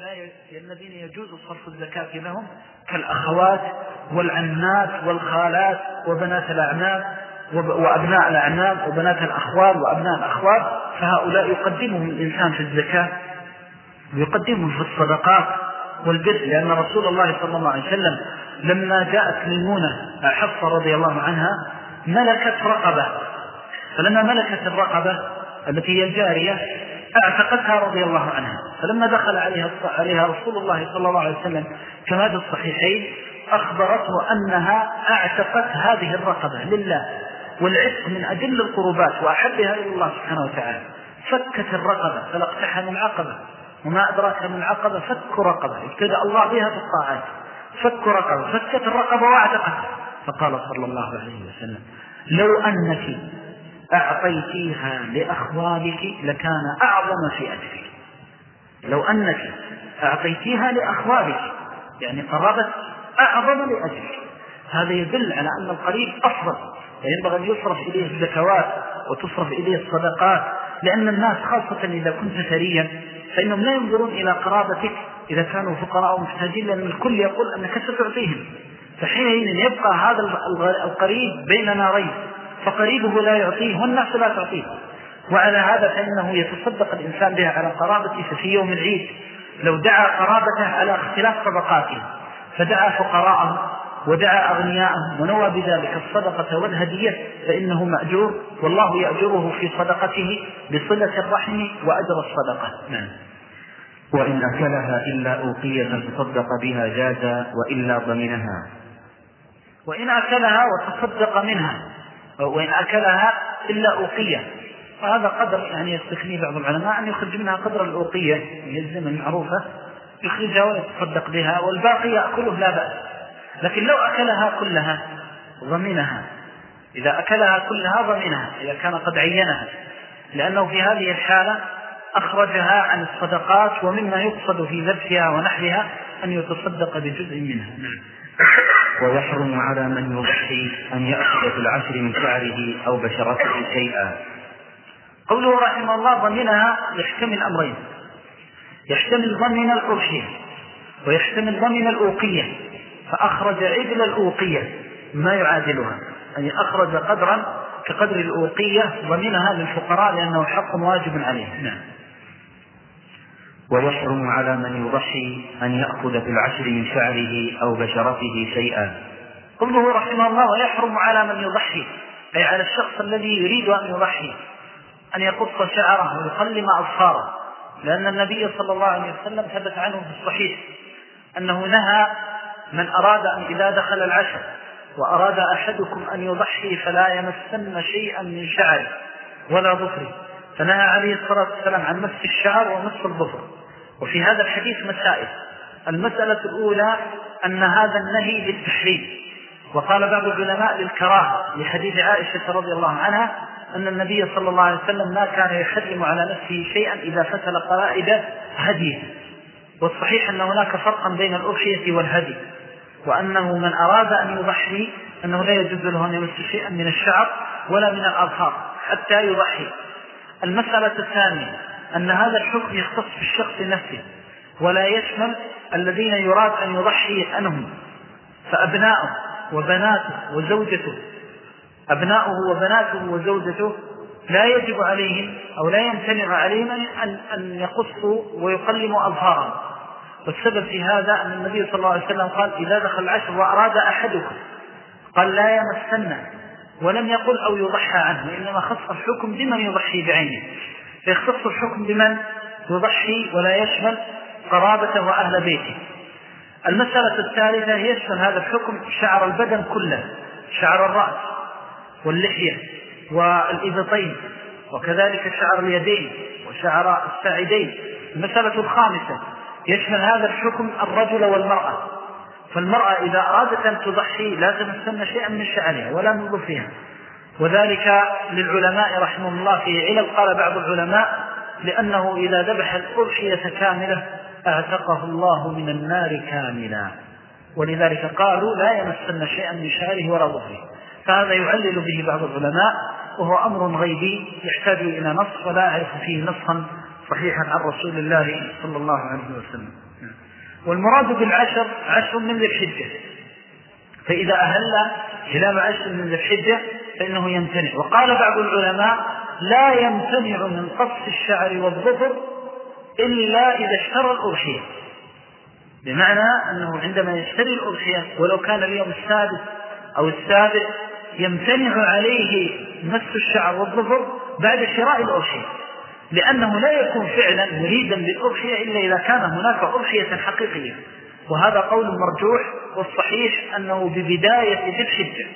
لا الذين يجوز صرف الزكاة لهم كالأخوات والعنات والخالات وبنات الأعمام وأبناء الأعمام وبنات الأخوال وأبناء الأخوال فهؤلاء يقدمهم الإنسان في الزكاة ويقدمهم في الصدقات والبر لأن رسول الله صلى الله عليه وسلم لما جاءت ميمونة حفصة رضي الله عنها ملكت رقبة فلما ملكت الرقبة التي هي الجارية اعتقتها رضي الله عنها. فلما دخل عليها عليها رسول الله صلى الله عليه وسلم كما في الصحيحين أخبرته أنها أعتقت هذه الرقبة لله والعتق من أجل القربات وأحبها إلى الله سبحانه وتعالى. فكت الرقبة فلاقتحم العقبة وما أدراك من العقبة فك رقبة. ابتدأ الله بها في الطاعات. فك رقبة فكت الرقبة واعتقتها. فقال صلى الله عليه وسلم لو أنك أعطيتيها لأخوالك لكان أعظم في أجرك لو أنك أعطيتيها لأخوالك يعني قربت أعظم لأجرك هذا يدل على أن القريب أفضل. وينبغي أن يصرف إليه الزكوات وتصرف إليه الصدقات لأن الناس خاصة إذا كنت ثريا فإنهم لا ينظرون إلى قرابتك إذا كانوا فقراء ومحتاجين لأن الكل يقول أنك ستعطيهم. فحينئذ يبقى هذا القريب بين نارين فقريبه لا يعطيه والناس لا تعطيه. وعلى هذا فإنه يتصدق الإنسان بها على قرابته ففي يوم العيد لو دعا قرابته على اختلاف طبقاتهم فدعا فقراءهم ودعا أغنياءهم ونوى بذلك الصدقة والهدية فإنه مأجور والله يأجره في صدقته بصلة الرحم وأجر الصدقة. نعم. وإن أكلها إلا أوقية تصدق بها جاز وإلا ضمنها. وإن أكلها وتصدق منها وإن أكلها إلا أوقية. وهذا قدر يعني يستثني بعض العلماء أن يخرج منها قدر الأوقية. هي الزمن المعروفة يخرجها ويتصدق بها والباقي يأكله لا بأس. لكن لو أكلها كلها ضمنها. إذا أكلها كلها ضمنها. إذا كان قد عينها. لأنه في هذه الحالة أخرجها عن الصدقات ومما يقصد في ذبحها ونحرها أن يتصدق بجزء منها. ويحرم على من يضحي أن يأخذ في العشر من شعره أو بشرته شيئا. قوله رحمه الله ضمنها يحتمل أمرين. يحتمل ضمن الأوحية ويحتمل ضمن الأوقية. فأخرج عدل الأوقية ما يعادلها. أي أخرج قدرا كقدر الأوقية ضمنها للفقراء لأنه حق واجب عليه. نعم. ويحرم على من يضحي أن يأخذ في العشر من شعره أو بشرته شيئا. قوله رحمه الله ويحرم على من يضحي أي على الشخص الذي يريد أن يضحي أن يقص شعره ويقلم أظفاره لأن النبي صلى الله عليه وسلم ثبت عنه في الصحيح أنه نهى من أراد أن إذا دخل العشر وأراد أحدكم أن يضحي فلا يمسن شيئا من شعره ولا ظفره. فنهى عليه الصلاة والسلام عن مس الشعر ومس الظفر. وفي هذا الحديث مسائل. المسألة الأولى أن هذا النهي للتحريم. وقال بعض العلماء للكراهة لحديث عائشة رضي الله عنها أن النبي صلى الله عليه وسلم ما كان يحرم على نفسه شيئا إذا فتل قائد هديه. والصحيح أن هناك فرقا بين الأضحية والهدي وأنه من أراد أن يضحي أنه لا يجوز له أن يمس شيئا من الشعر ولا من الأظهار حتى يضحي. المسألة الثانية أن هذا الحكم يختص بالشخص نفسه ولا يشمل الذين يراد أن يضحي عنهم فأبناؤه وبناته وزوجته أبناؤه وبناته وزوجته لا يجب عليهم أو لا يمتنع عليهم أن, أن يقصوا ويقلموا أظهارهم. والسبب في هذا أن النبي صلى الله عليه وسلم قال إذا دخل العشر وأراد أحدكم قال لا يمسن ولم يقل أو يضحى عنه وإنما خص الحكم بمن يضحي بعينه. فيختص الحكم بمن؟ يضحي ولا يشمل قرابته وأهل بيته. المسألة الثالثة يشمل هذا الحكم شعر البدن كله شعر الرأس واللحية والإبطين وكذلك شعر اليدين وشعر الساعدين. المسألة الخامسة يشمل هذا الحكم الرجل والمرأة. فالمرأة إذا أرادت أن تضحي لا تمسن شيئا من شعرها ولا من ظفرها وذلك للعلماء رحمهم الله في علل. قال بعض العلماء لأنه إذا ذبح الأضحية كاملة أعتقه الله من النار كاملا. ولذلك قالوا لا يمسن شيئا من شعره ولا ظفره فهذا يعلل به بعض العلماء وهو أمر غيبي يحتاج إلى نص ولا أعرف فيه نصا صحيحا عن رسول الله صلى الله عليه وسلم. والمراد بالعشر عشر من ذي الحجة. فإذا أهل هلال عشر من ذي الحجة فإنه يمتنع. وقال بعض العلماء لا يمتنع من قص الشعر والظفر إلا إذا اشترى الأضحية. بمعنى أنه عندما يشتري الأضحية ولو كان اليوم السادس أو السابع يمتنع عليه مس الشعر والظفر بعد شراء الأضحية. لأنه لا يكون فعلا مريدا للأضحية إلا إذا كان هناك أضحية حقيقية. وهذا قول مرجوح والصحيح أنه ببداية ذي الحجة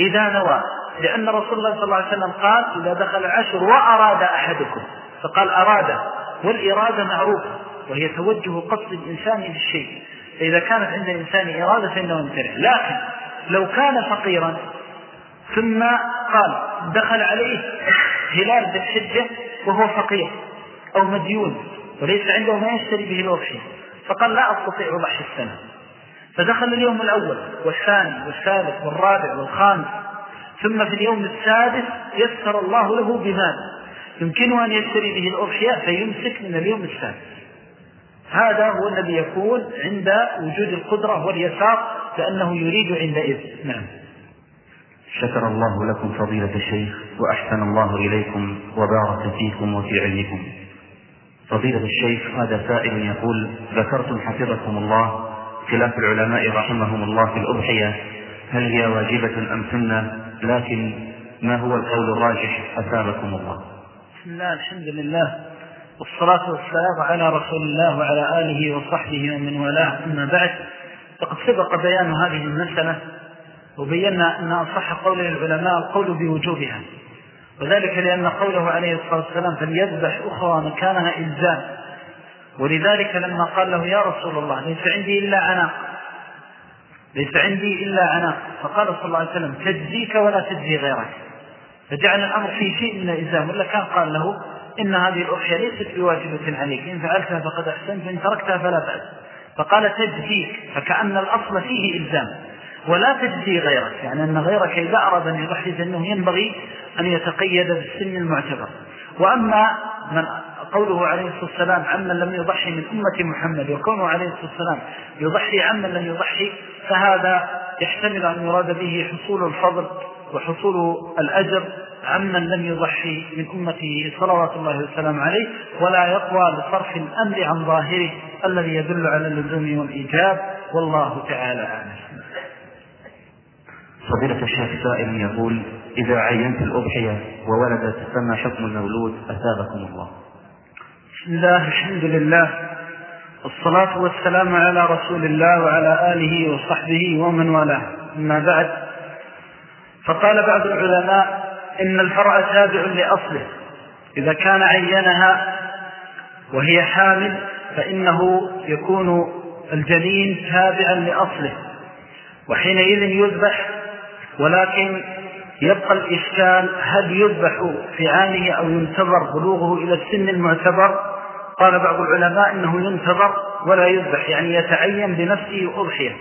إذا نوى لأن رسول الله صلى الله عليه وسلم قال إذا دخل العشر وأراد أحدكم. فقال أراد. والإرادة معروفة وهي توجه قصد الإنسان للشيء فإذا كانت عند الإنسان إرادة فإنه يمتنع لكن لو كان فقيرا ثم قال دخل عليه هلال بالحجة وهو فقير أو مديون وليس عنده ما يشتري به الوحي فقال لا أستطيع ضحي السنة. فدخل اليوم الأول والثاني والثالث والرابع والخامس ثم في اليوم السادس يسر الله له بمال يمكنه أن يشتري به الأضحية فيمسك من اليوم السادس. هذا هو الذي يكون عند وجود القدرة واليسار لأنه يريد عندئذ. نعم. شكر الله لكم فضيلة الشيخ وأحسن الله إليكم وبارك فيكم وفي علمكم. فضيلة الشيخ هذا سائل يقول ذكرتم حفظكم الله خلاف العلماء رحمهم الله في الأضحية هل هي واجبة أم سنة؟ لكن ما هو القول الراجح؟ أثابكم الله. بسم الله الحمد لله والصلاة والسلام على رسول الله وعلى آله وصحبه ومن والاه. أما بعد فقد سبق بيان هذه المسألة وبينا أن أصح قول العلماء القول بوجوبها وذلك لأن قوله عليه الصلاة والسلام فليذبح أخرى مكانها إلزام. ولذلك لما قال له يا رسول الله ليس عندي إلا عناق. ليس عندي إلا عناق فقال صلى الله عليه وسلم تجزيك ولا تجزي غيرك. فجعل الأمر في شيء من الإلزام. ولا كان قال له إن هذه الأضحية ليست بواجبة عليك. إن فعلتها فقد أحسنت وإن تركتها فلا بأس. فقال تجزيك. فكأن الأصل فيه إلزام. ولا تجزي غيرك. يعني أن غيرك إذا أراد أن يضحي فإنه ينبغي أن يتقيد بالسن المعتبر. وأما من قوله عليه الصلاة والسلام عمن لم يضحي من أمة محمد. وكونه عليه الصلاة والسلام يضحي عمن لم يضحي فهذا يحتمل أن يراد به حصول الفضل وحصول الأجر. عمن لم يضحي من أمته صلوات الله والسلام عليه ولا يقوى لصرف الأمر عن ظاهره الذي يدل على اللزوم والإيجاب. والله تعالى أعلم. فضيلة الشيخ سائل يقول إذا عينت الأضحية وولدت فما حكم المولود؟ أثابكم الله. بسم الله الحمد لله والصلاة والسلام على رسول الله وعلى آله وصحبه ومن والاه. أما بعد فقال بعض العلماء إن الفرع تابع لأصله. إذا كان عينها وهي حامل فإنه يكون الجنين تابعا لأصله. وحينئذ يذبح ولكن يبقى الإشكال هل يذبح في عامه أو ينتظر بلوغه إلى السن المعتبر؟ قال بعض العلماء إنه ينتظر ولا يذبح يعني يتعين بنفسه أضحية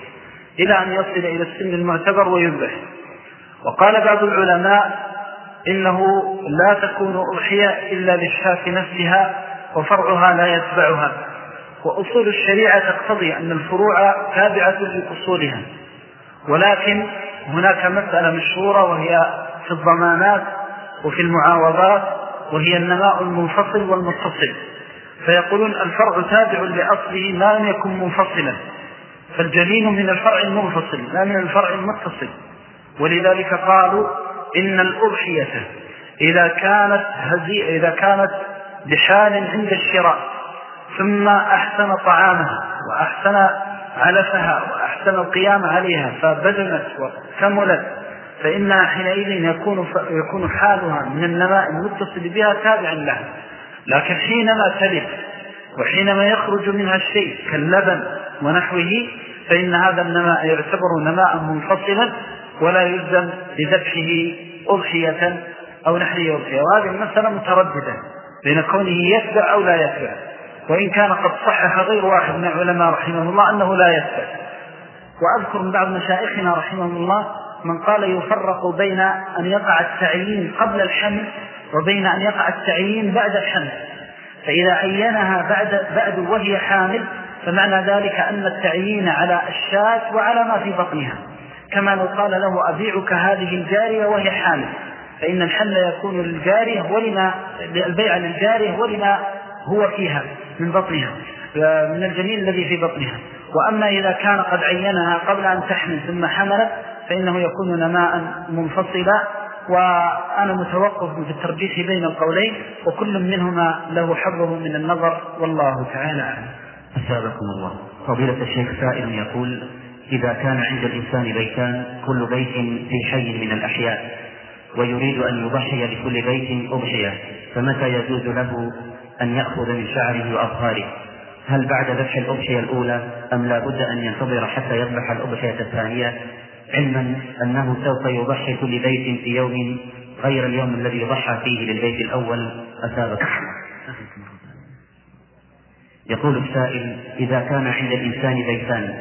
إلى أن يصل إلى السن المعتبر ويذبح. وقال بعض العلماء إنه لا تكون أضحية إلا للشاة نفسها وفرعها لا يتبعها. وأصول الشريعة تقتضي أن الفروع تابعة لأصولها. ولكن هناك مسألة مشهورة وهي في الضمانات وفي المعاوضات وهي النماء المنفصل والمتصل. فيقولون الفرع تابع لأصله ما لم يكن منفصلا. فالجنين من الفرع المنفصل لا من الفرع المتصل. ولذلك قالوا إن الأضحية إذا كانت, هزي إذا كانت بحال عند الشراء ثم أحسن طعامها وأحسن علفها وأحسن القيام عليها فبدنت وكملت فإنها حينئذ يكون, يكون حالها من النماء المتصل بها تابعا لها. لكن حينما تلف وحينما يخرج منها الشيء كاللبن ونحوه فإن هذا النماء يعتبر نماء منفصلا ولا يلزم بذبحه أضحية أو نحره أضحية. وهذه المسألة مترددة بين كونه يتبع أو لا يتبع. وإن كان قد صحح غير واحد من العلماء رحمه الله أنه لا يتبع. وأذكر من بعض مشائخنا رحمه الله من قال يفرق بين أن يقع التعيين قبل الحمل وبين أن يقع التعيين بعد الحمل. فإذا عينها بعد, بعد وهي حامل فمعنى ذلك أن التعيين على الشاة وعلى ما في بطنها. كما لو قال له أبيعك هذه الجارية وهي حامل. فإن الحمل يكون للجارية ولما البيع للجارية ولما هو فيها من بطنها من الجنين الذي في بطنها. وأما إذا كان قد عينها قبل أن تحمل ثم حملت فإنه يكون نماء منفصلا وأنا متوقف في الترجيح بين القولين وكل منهما له حظه من النظر والله تعالى أعلم. الله. فضيلة الشيخ سائل يقول إذا كان عند الإنسان بيتان كل بيت في حي من الأحياء ويريد أن يضحي لكل بيت أضحية فمتى يجوز له أن يأخذ من شعره وأظهاره هل بعد ذبح الأضحية الأولى أم لا بد أن ينتظر حتى يذبح الأضحية الثانية؟ علما أنه سوف يضحي كل بيت في يوم غير اليوم الذي ضحى فيه للبيت الأول أثابك يقول السائل إذا كان عند الإنسان بيتان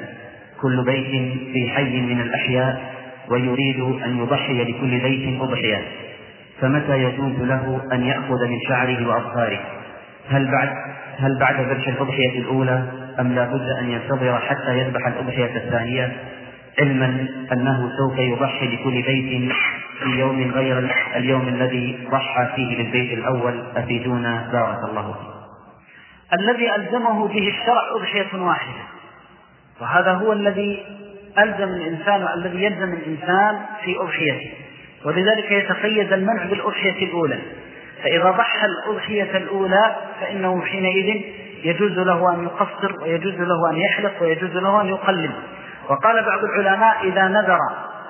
كل بيت في حي من الأحياء ويريد أن يضحي لكل بيت أضحية فمتى يجوز له أن يأخذ من شعره وأظفاره؟ هل بعد هل بعد ذبح الأضحية الأولى أم لا بد أن ينتظر حتى يذبح الأضحية الثانية؟ علما أنه سوف يضحي لكل بيت في يوم غير اليوم الذي ضحى فيه للبيت الأول أفيدونا بارك الله فيكم الذي ألزمه به الشرع أضحية واحدة وهذا هو الذي ألزم الإنسان الذي يلزم الإنسان في أضحيته ولذلك يتقيد المنع بالأضحية الأولى. فإذا ضحى الأضحية الأولى فإنه حينئذ يجوز له أن يقصر ويجوز له أن يحلق ويجوز له أن يقلل وقال بعض العلماء إذا نذر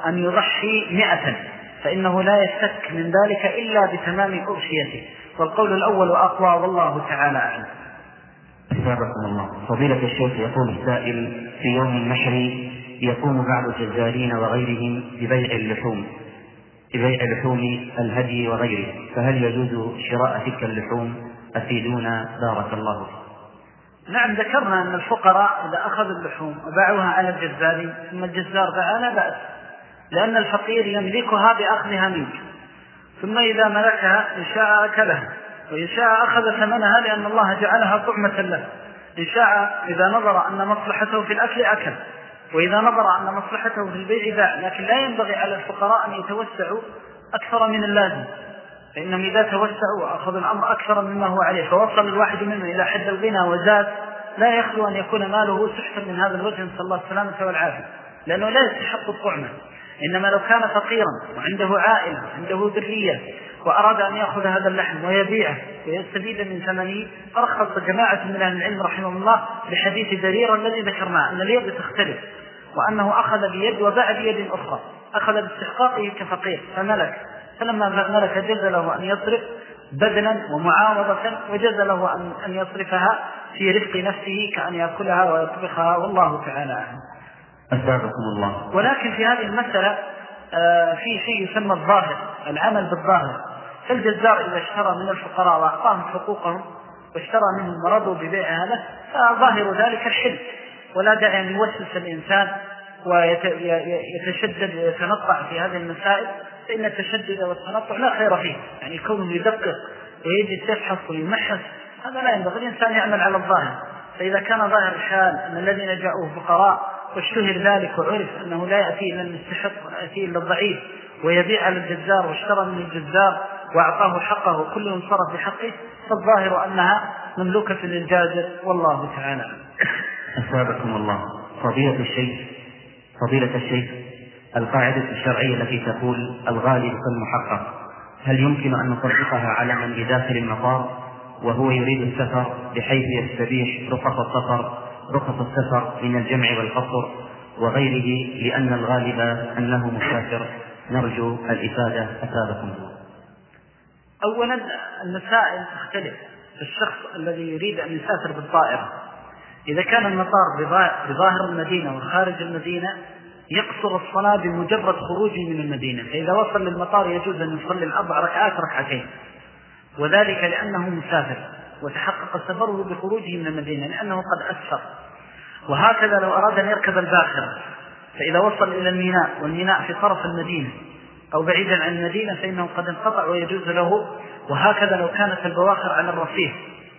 أن يضحي مئة فإنه لا يفتك من ذلك إلا بتمام أضحيته والقول الأول أقوى والله تعالى أعلم. أثابكم الله. فضيلة الشيخ يقول السائل في يوم النحر يقوم بعض الجزارين وغيرهم ببيع اللحوم ببيع لحوم الهدي وغيره فهل يجوز شراء تلك اللحوم؟ أفيدونا بارك الله فيكم نعم ذكرنا أن الفقراء إذا أخذوا اللحوم وباعوها على الجزارين ثم الجزار باعها لا بأس لأن الفقير يملكها بأخذها منك. ثم إذا ملكها إن شاء أكلها وإن شاء أخذ ثمنها لأن الله جعلها طعمة له. إن شاء إذا نظر أن مصلحته في الأكل أكل وإذا نظر أن مصلحته في البيع باع لكن لا ينبغي على الفقراء أن يتوسعوا أكثر من اللازم. فإنهم إذا توسعوا وأخذوا الأمر أكثر مما هو عليه. فوصل الواحد منهم إلى حد الغنى وزاد لا يخلو أن يكون ماله سحتا من هذا الوجه نسأل الله السلامة والعافية. لأنه لا يستحق الطعمة إنما لو كان فقيرا وعنده عائلة وعنده ذرية وأراد أن يأخذ هذا اللحم ويبيعه ويستفيد من ثمنه فرخص جماعة من أهل العلم رحمه الله بحديث درير الذي ذكرناه أن اليد تختلف وأنه أخذ بيد وباع بيد أخرى. أخذ باستحقاقه كفقير. فملك فلما ملك جز له أن يصرف بدلا ومعاوضة وجز له أن يصرفها في رفق نفسه كأن يأكلها ويطبخها والله تعالى أعلم. أثابكم الله. ولكن في هذه المسألة آه، في شيء يسمى الظاهر العمل بالظاهر. فالجزار إذا اشترى من الفقراء وأعطاهم حقوقهم واشترى منهم ورضوا ببيع هذا فظاهر ذلك الحل ولا داعي أن يوسوس الإنسان ويتشدد ويتنطع في هذه المسائل. فإن التشدد والتنطع لا خير فيه. يعني كونه يدقق ويجي يبحث ويمحص هذا لا ينبغي. الإنسان يعمل على الظاهر. فإذا كان ظاهر الحال أن الذين جاءوه فقراء واشتهر ذلك وعرف أنه لا يأتي إلا المستحق ولا يأتي إلا الضعيف ويبيع على الجزار واشترى من الجزار وأعطاه حقه وكل انصرف بحقه فالظاهر أنها مملوكة للجازر والله تعالى أثابكم الله. فضيلة الشيخ فضيلة الشيخ القاعدة الشرعية التي تقول الغالب كالمحقق هل يمكن أن نطبقها على من بداخل المطار وهو يريد السفر بحيث يستبيح رخص السفر رخص السفر من الجمع والقصر وغيره لأن الغالب أنه مسافر؟ نرجو الإفادة. أثابكم أولا المسائل تختلف الشخص الذي يريد أن يسافر بالطائرة. إذا كان المطار بظاهر المدينة وخارج المدينة يقصر الصلاة بمجرد خروجه من المدينة فإذا وصل للمطار يجوز أن يصلي الأربع ركعات ركعتين. وذلك لأنه مسافر وتحقق سفره بخروجه من المدينة لأنه قد أسفر. وهكذا لو أراد أن يركب الباخرة فإذا وصل إلى الميناء والميناء في طرف المدينة أو بعيدا عن المدينة فإنه قد انقطع ويجوز له. وهكذا لو كانت البواخر على الرصيف.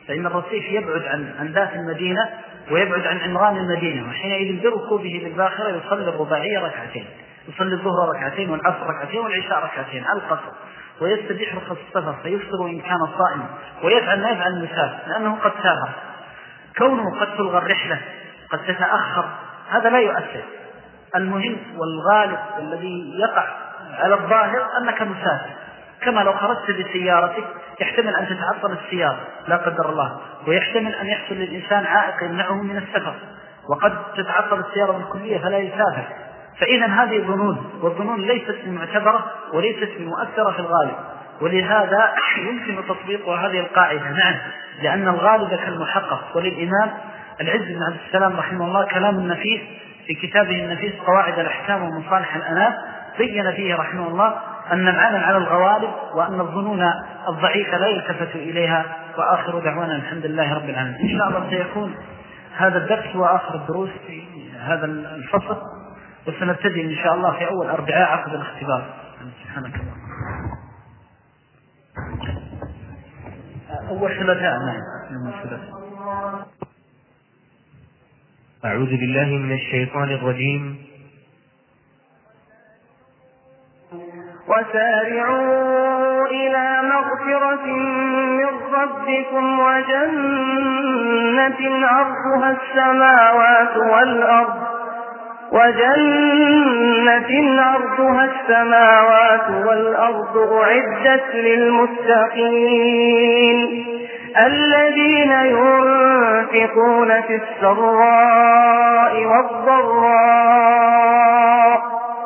فإن الرصيف يبعد عن عن ذات المدينة ويبعد عن عمران المدينة وحينئذ بركوبه بالباخرة يصلي الرباعية ركعتين يصلي الظهر ركعتين والعصر ركعتين والعشاء ركعتين على القصر ويستبيح رخص السفر فيفطر إن كان صائما ويفعل ما يفعل المسافر لأنه قد سافر. كونه قد تلغى الرحلة قد تتأخر هذا لا يؤثر. المهم والغالب الذي يقع على الظاهر أنك مسافر. كما لو خرجت بسيارتك يحتمل أن تتعطل السيارة لا قدر الله. ويحتمل أن يحصل للإنسان عائق يمنعه من السفر. وقد تتعطل السيارة بالكلية فلا يسافر. فإذا هذه ظنون والظنون ليست معتبرة وليست مؤثرة في الغالب. ولهذا يمكن تطبيق هذه القاعدة. نعم لأن الغالب كالمحقق وللإمام. العز بن عبد السلام رحمه الله كلام النفيس في كتابه النفيس قواعد الأحكام ومصالح الأنام بين فيه رحمه الله أن العمل على الغوالب وأن الظنون الضعيفة لا يلتفت إليها وآخر دعوانا الحمد لله رب العالمين. إن شاء الله سيكون هذا الدرس وآخر الدروس في هذا الفصل وسنبتدئ إن شاء الله في أول أربعاء عقد الاختبار. سبحانك الله أول ثلاثاء نعم. أعوذ بالله من الشيطان الرجيم. وسارعوا إلى مغفرة من ربكم وجنة عرضها السماوات والأرض وجنة عرضها السماوات والأرض أعدت للمتقين الذين ينفقون في السراء والضراء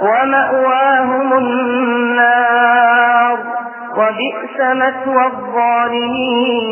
ومأواهم النار. وبئس مثوى الظالمين.